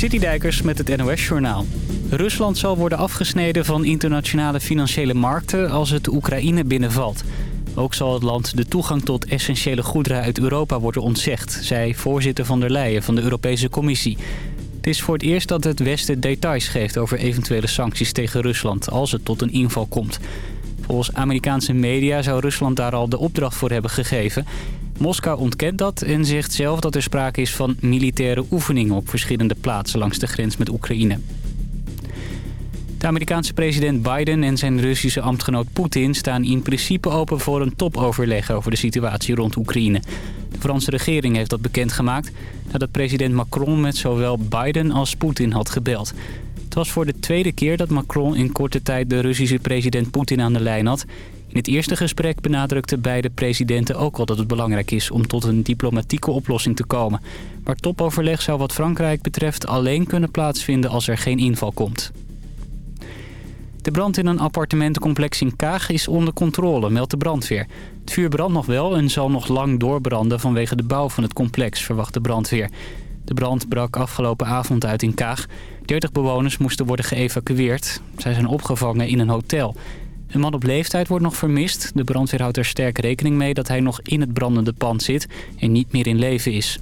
Citydijkers met het NOS-journaal. Rusland zal worden afgesneden van internationale financiële markten als het Oekraïne binnenvalt. Ook zal het land de toegang tot essentiële goederen uit Europa worden ontzegd... zei voorzitter van der Leyen van de Europese Commissie. Het is voor het eerst dat het Westen details geeft over eventuele sancties tegen Rusland... als het tot een inval komt. Volgens Amerikaanse media zou Rusland daar al de opdracht voor hebben gegeven... Moskou ontkent dat en zegt zelf dat er sprake is van militaire oefeningen op verschillende plaatsen langs de grens met Oekraïne. De Amerikaanse president Biden en zijn Russische ambtgenoot Poetin staan in principe open voor een topoverleg over de situatie rond Oekraïne. De Franse regering heeft dat bekendgemaakt nadat president Macron met zowel Biden als Poetin had gebeld. Het was voor de tweede keer dat Macron in korte tijd de Russische president Poetin aan de lijn had. In het eerste gesprek benadrukten beide presidenten ook al dat het belangrijk is om tot een diplomatieke oplossing te komen. Maar topoverleg zou wat Frankrijk betreft alleen kunnen plaatsvinden als er geen inval komt. De brand in een appartementencomplex in Kaag is onder controle, meldt de brandweer. Het vuur brandt nog wel en zal nog lang doorbranden vanwege de bouw van het complex, verwacht de brandweer. De brand brak afgelopen avond uit in Kaag. 30 bewoners moesten worden geëvacueerd. Zij zijn opgevangen in een hotel. Een man op leeftijd wordt nog vermist. De brandweer houdt er sterk rekening mee dat hij nog in het brandende pand zit en niet meer in leven is.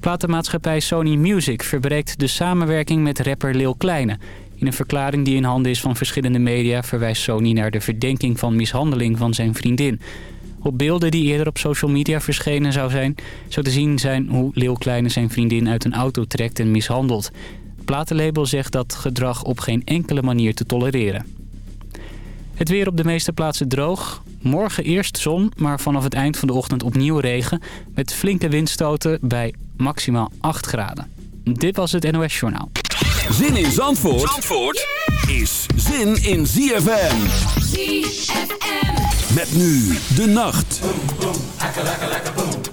Platenmaatschappij Sony Music verbreekt de samenwerking met rapper Lil Kleine. In een verklaring die in handen is van verschillende media... verwijst Sony naar de verdenking van mishandeling van zijn vriendin. Op beelden die eerder op social media verschenen zou zijn... zou te zien zijn hoe Lil Kleine zijn vriendin uit een auto trekt en mishandelt. Platenlabel zegt dat gedrag op geen enkele manier te tolereren. Het weer op de meeste plaatsen droog. Morgen eerst zon, maar vanaf het eind van de ochtend opnieuw regen... met flinke windstoten bij maximaal 8 graden. Dit was het NOS Journaal. Zin in Zandvoort, Zandvoort is zin in ZFM. ZFM. Met nu de nacht. It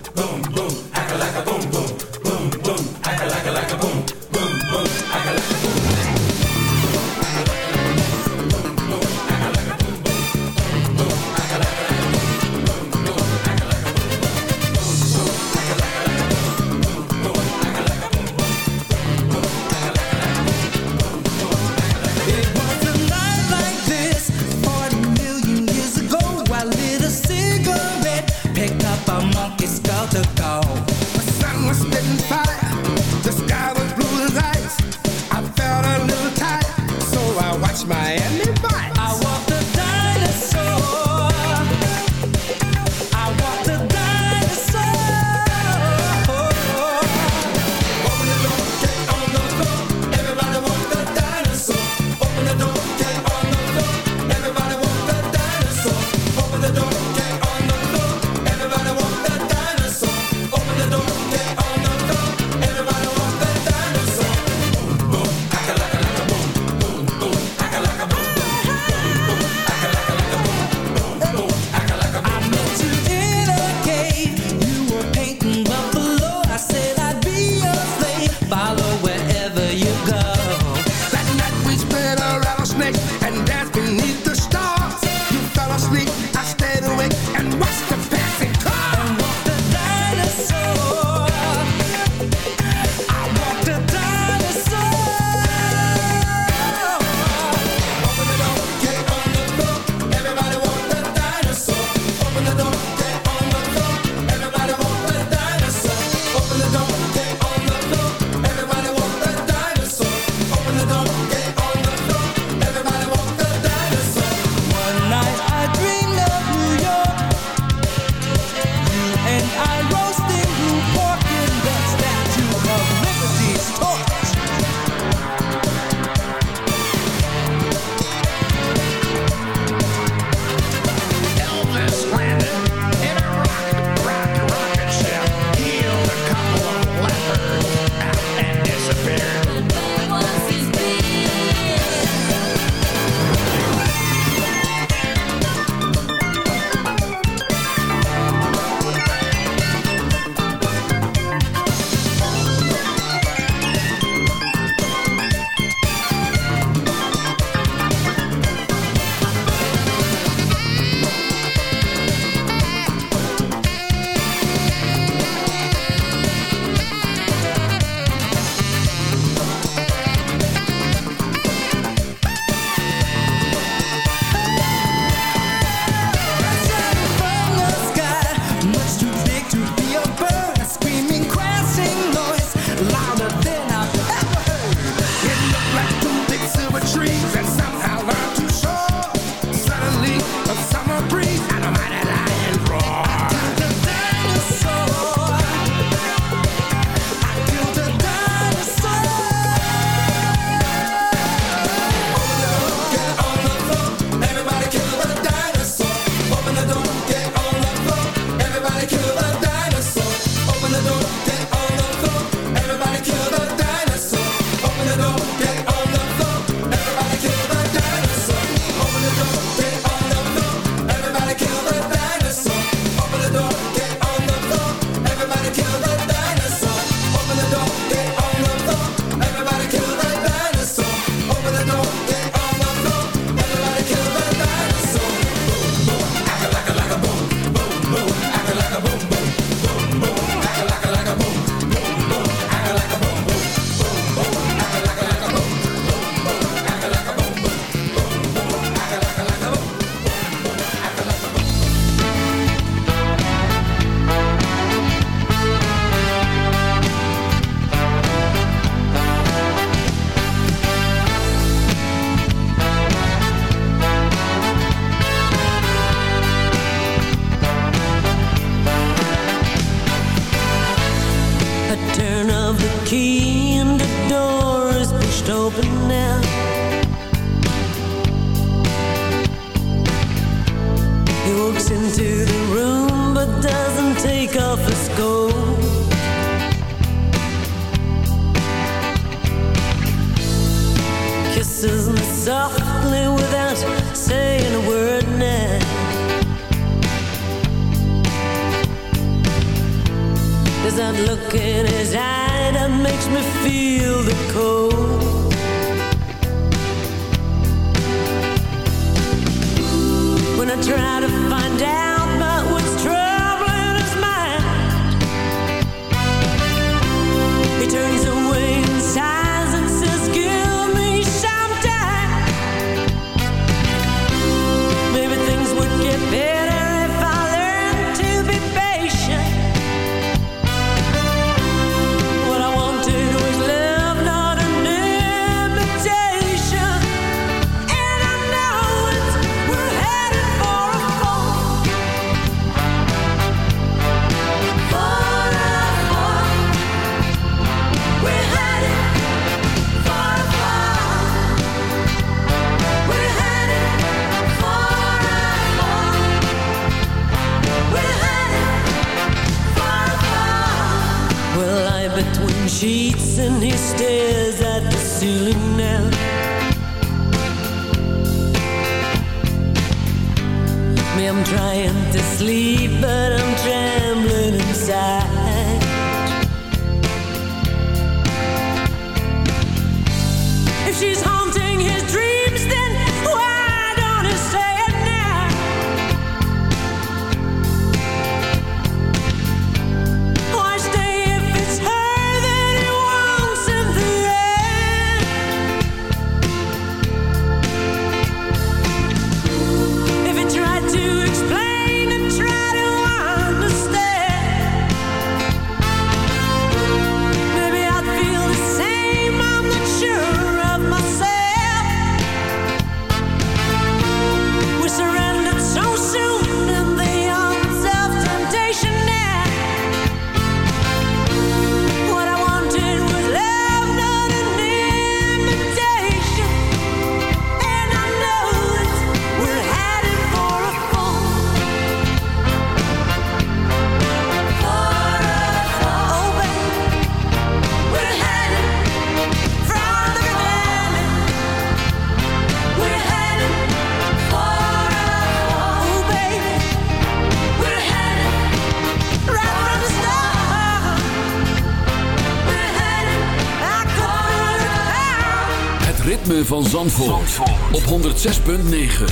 van Zandvoort, Zandvoort. op 106.9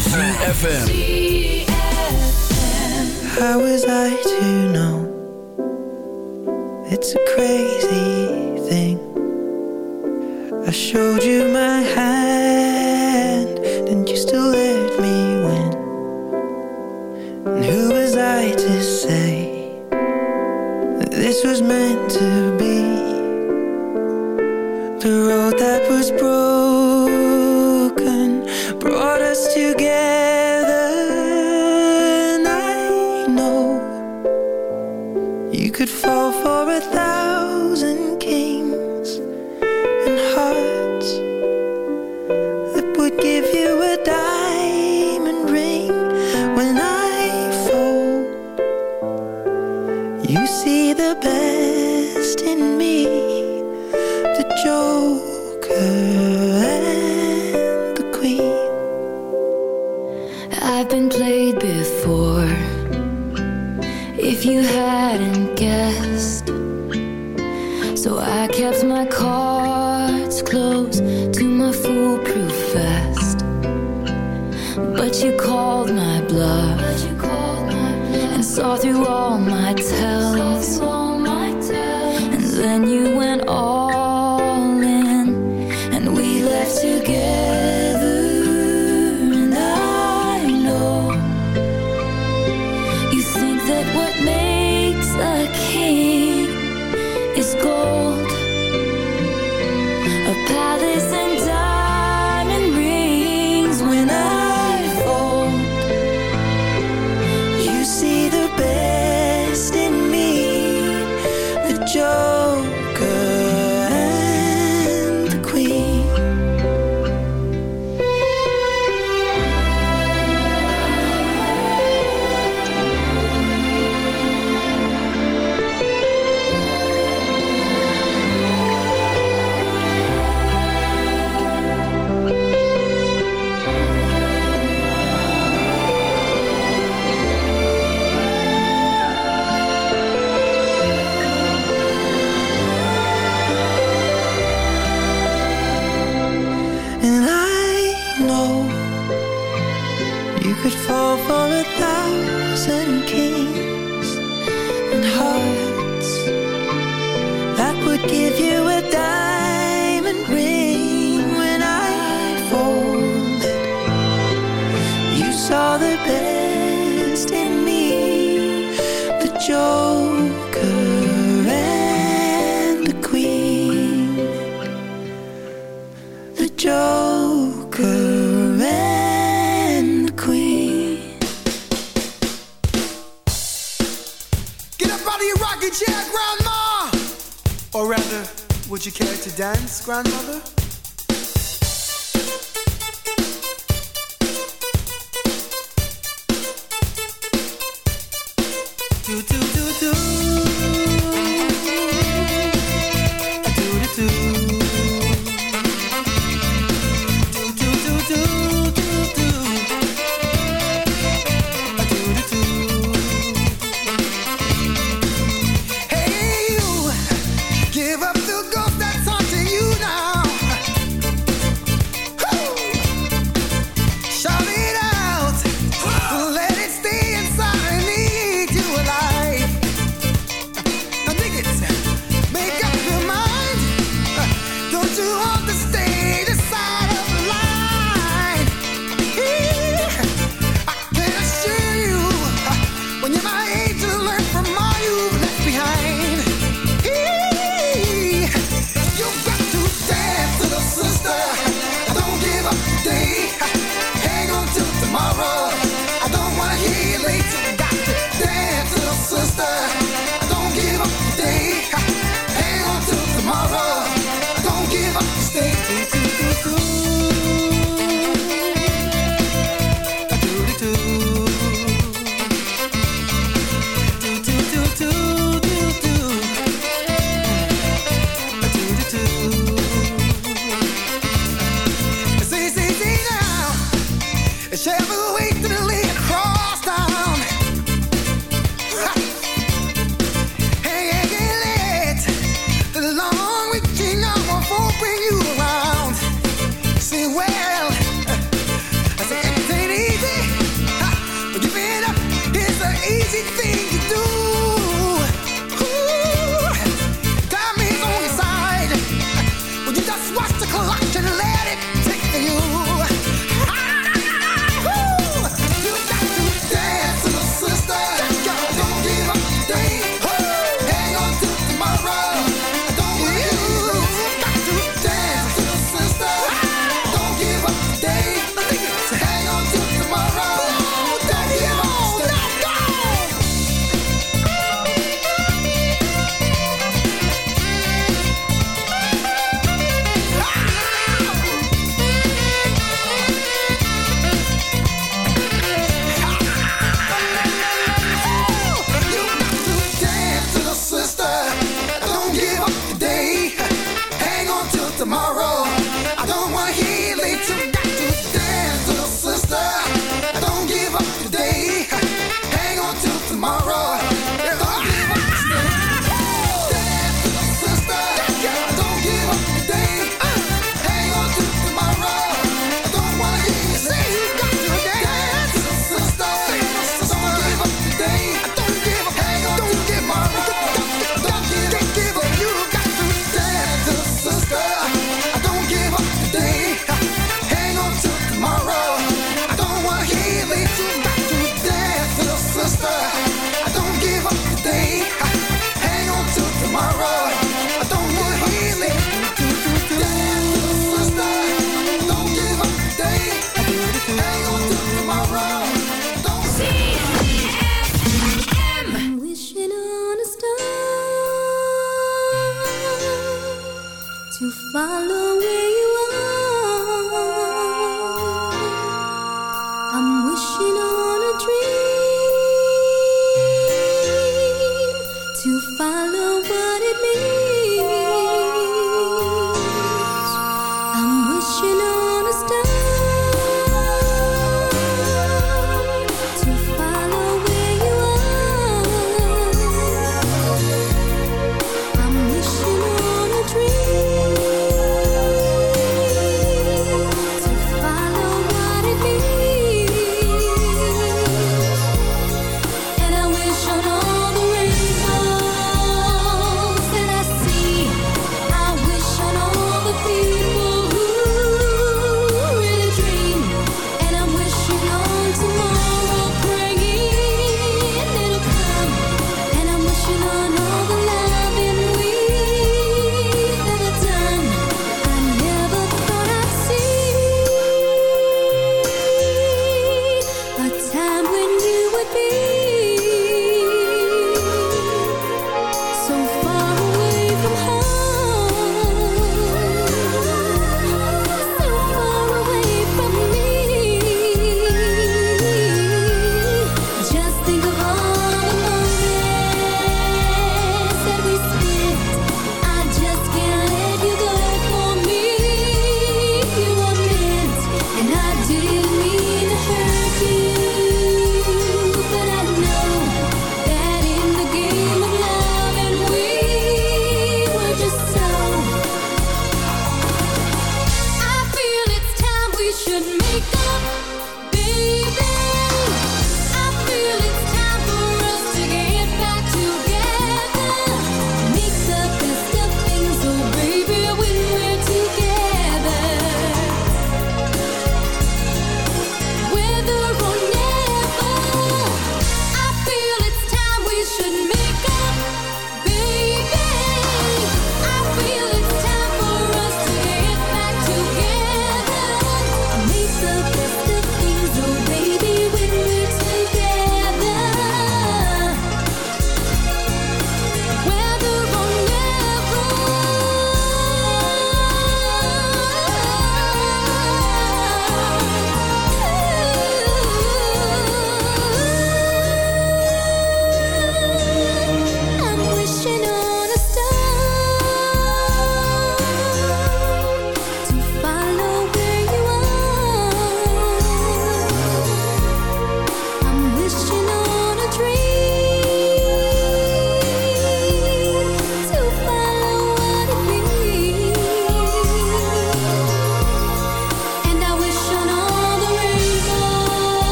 CFFM How was I to know? It's a crazy thing. I showed you my hand. We went all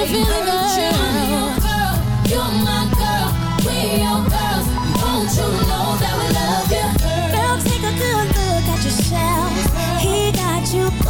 you feeling? Girl, you're my girl, we your girls. Won't you know that we love you? Girl, take a good look at yourself. He got you.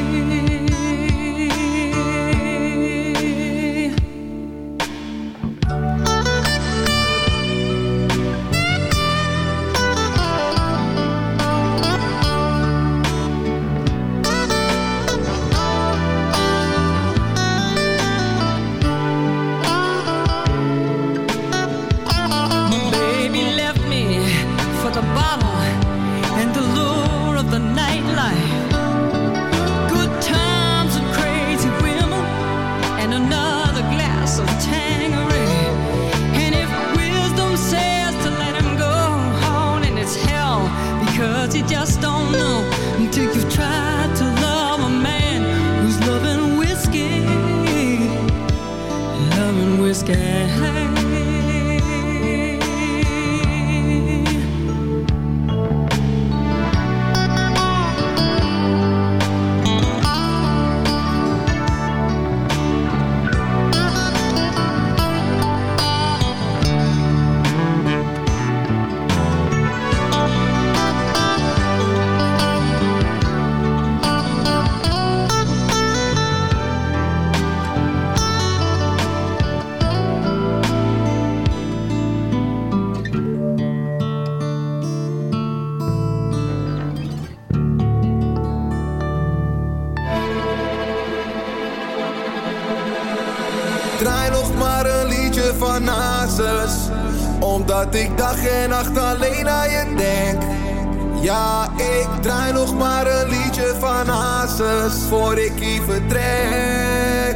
Ja, ik draai nog maar een liedje van Hazes Voor ik hier vertrek.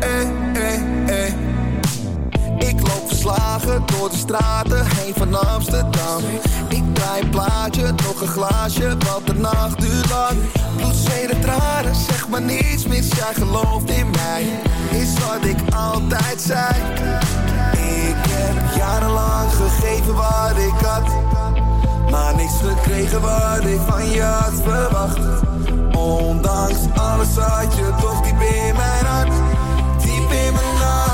Eh, eh, eh. Ik loop verslagen door de straten heen van Amsterdam. Ik draai een plaatje, nog een glaasje, want de nacht duurt lang. Bloed, zweet en tranen, zeg maar niets mis, jij gelooft in mij. Is wat ik altijd zei. Ik heb jarenlang gegeven wat ik had Maar niks gekregen wat ik van je had verwacht. Ondanks alles had je toch diep in mijn hart Diep in mijn hart.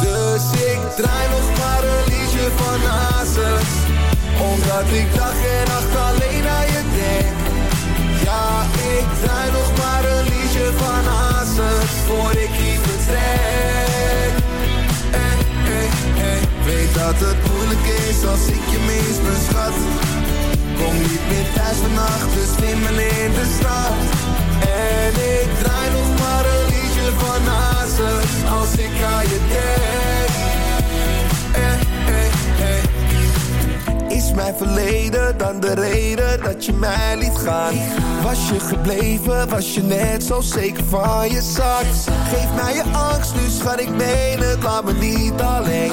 Dus ik draai nog maar een liedje van Hazes. Omdat ik dag en nacht alleen aan je denk. Ja, ik draai nog maar een liedje van Hazes. Voor ik hier vertrek als ik je mis, mijn schat Kom niet meer thuis vannacht, dus slimmel in de stad En ik draai nog maar een liedje van Hazes Als ik aan je denk eh, eh, eh. Is mijn verleden dan de reden dat je mij liet gaan? Was je gebleven, was je net zo zeker van je zak? Geef mij je angst, nu schat ik meen het, laat me niet alleen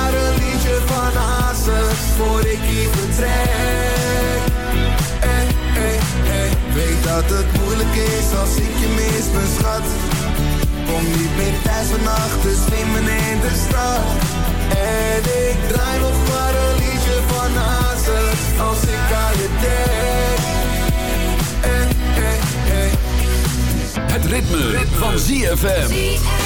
dansen voor ik hier vertrek. Hey, hey, hey. Weet dat het moeilijk is als ik je mis, mijn schat. Kom niet meer thuis vannacht, dus neem in de stad. En ik draai nog maar een liedje van Hazen als ik aan je denk. Hey, hey, hey. Het ritme, ritme. van ZFM.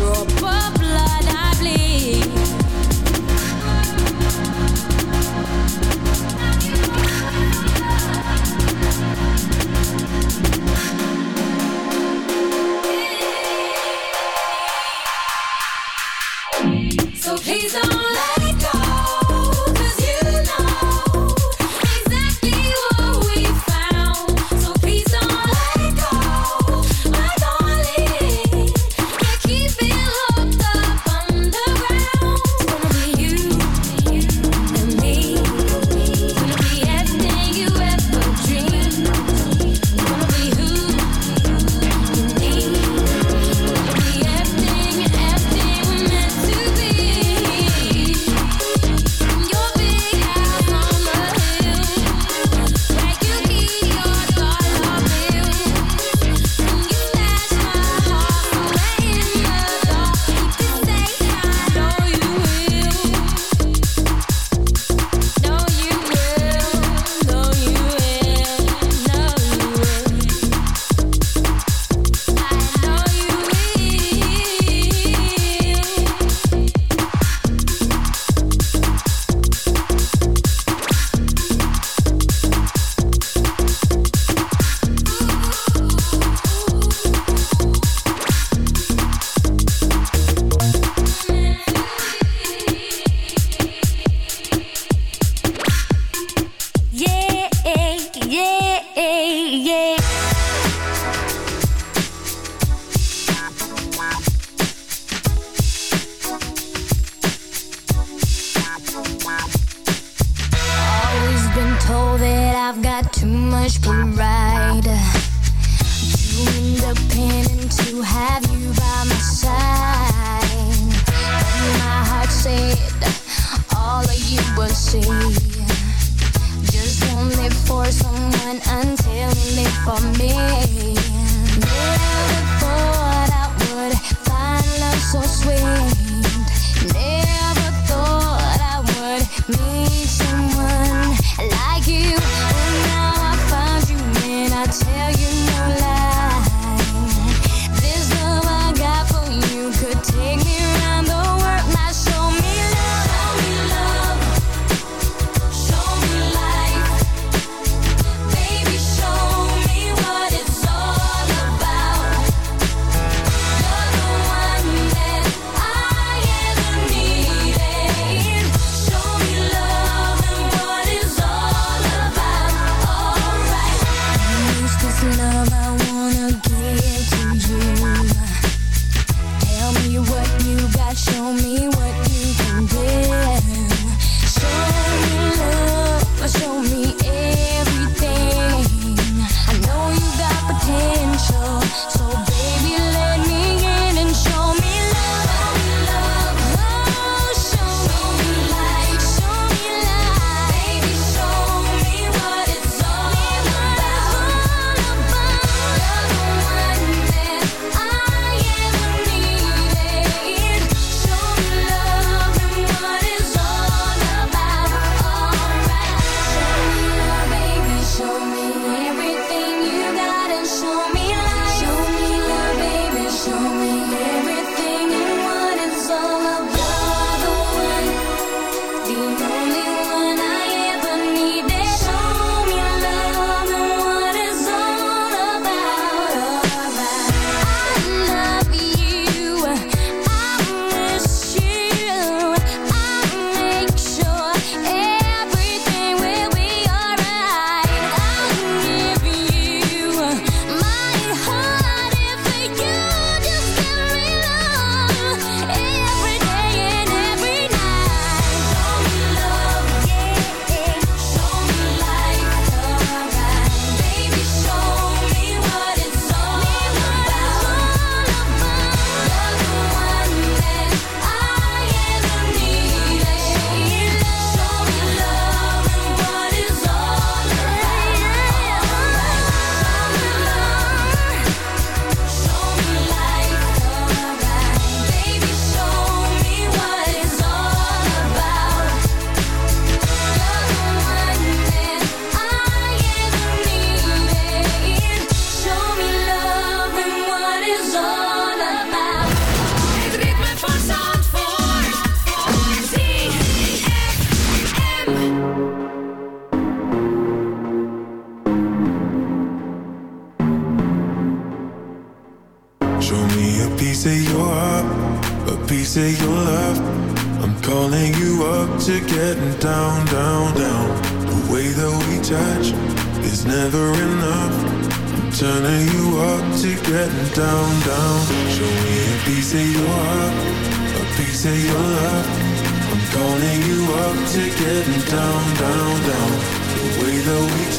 drop. told that I've got too much pride. Too independent to have you by my side. My heart said all of you will see. Just won't live for someone until you live for me. Never thought I would find love so sweet.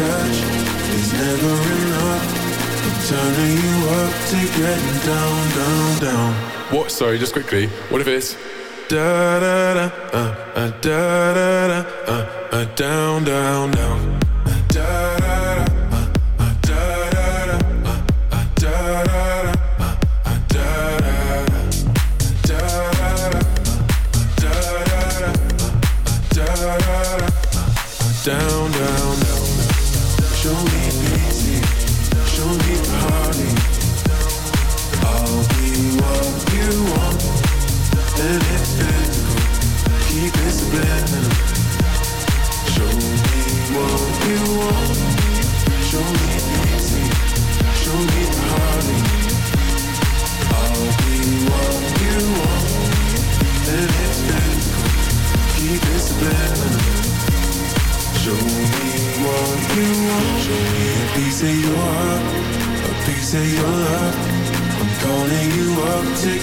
Touch is never enough. I'm turning you up to getting down, down, down. What? Sorry, just quickly. What if it's Da da da, uh, uh, da da da, uh, uh, down, down, down. Uh, da da da,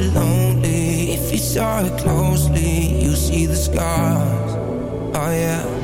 lonely. If you saw it closely, you see the scars. Oh yeah.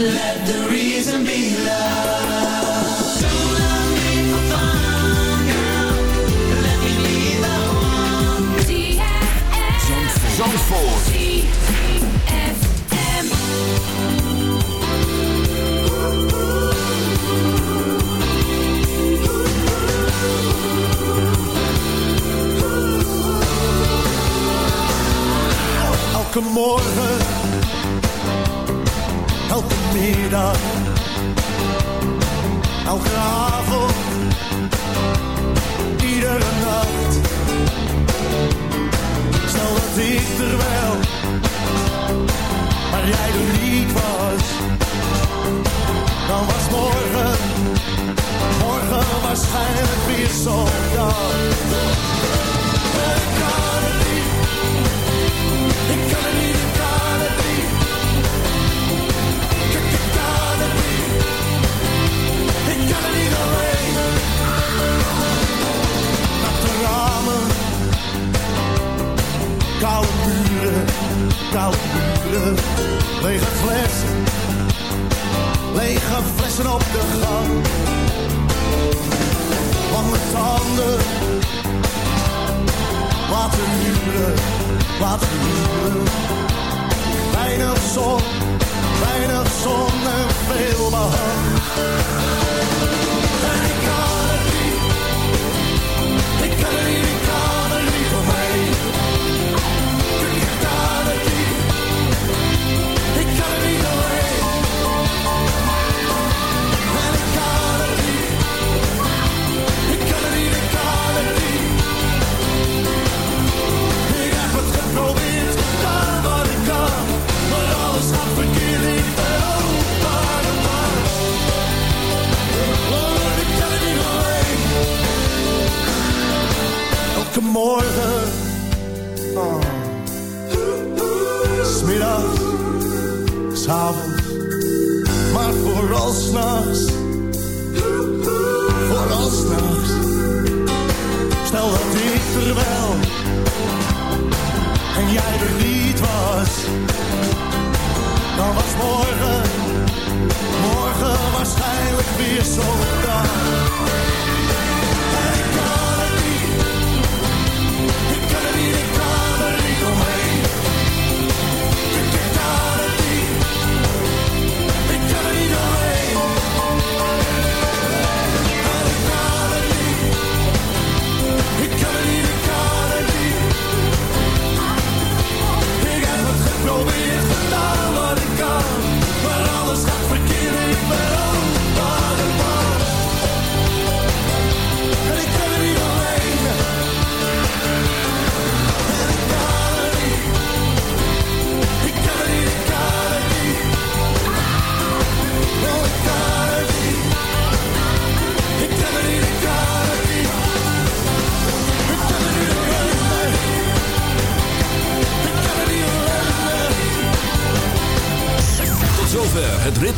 Let the reason be me. Let me morgen middag, elke avond, iedere nacht. Stel dat ik er wel, maar jij er niet was, dan was morgen, morgen waarschijnlijk weer zondag. Ik kan niet, ik kan niet. Lege flessen, lege flessen op de gang. Lange tanden, wat een muren, wat een. Weinig zon, weinig zon en veel behang.